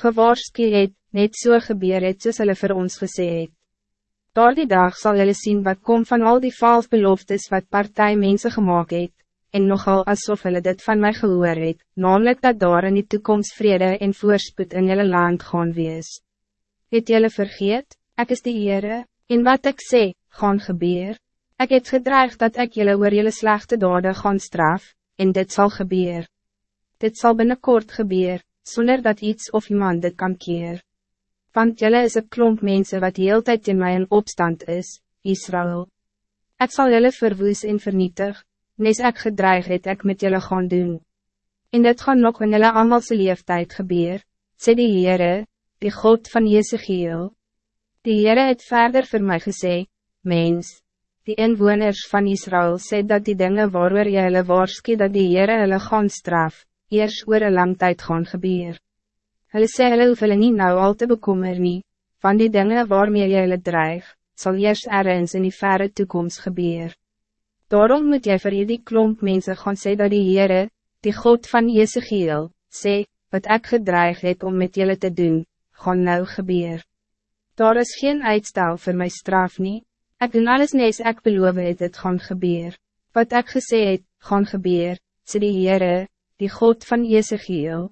gewaarski het, net so gebeur het soos hulle vir ons gesê het. Daar die dag zal jullie zien wat komt van al die vals beloftes wat partij mensen gemaakt het, en nogal alsof hulle dit van mij gehoor het, namelijk dat daar in die toekomst vrede en voorspoed in jullie land gaan wees. Het jullie vergeet, ik is die Heere, en wat ik sê, gaan gebeur. Ik het gedreigd dat ik jullie oor jullie slechte daden gaan straf, en dit zal gebeuren. Dit zal binnenkort gebeuren, zonder dat iets of iemand dit kan keer. Want jullie is een klomp mensen wat heel tijd in mij in opstand is, Israël. Ik zal jullie verwoes en vernietig, nes ek gedreig het ek met jullie gaan doen. En dit gaan nog in jullie allemaal zijn leeftijd gebeur, sê die Heere, die God van Jezegiel. Die Heere het verder voor mij gesê, mens, die inwoners van Israël sê dat die dingen waarover jy hulle waarskie dat die Heere hulle gaan straf, eers oor een lang tijd gaan gebeur. Hulle sê hulle hoef hulle nie nou al te bekommer nie, van die dingen waarmee jy hulle dreig, sal eers ergens in die verre toekomst gebeur. Daarom moet jy vir die klomp mense gaan sê dat die Heere, die God van Jezegiel, sê, wat ik gedreig het om met jullie te doen, gaan nou gebeur. Daar is geen uitstel voor mijn straf nie, ek doen alles nees ek beloof het het gaan gebeur. Wat ik gesê het, gaan gebeur, sê die Heere, die God van Jezegiel.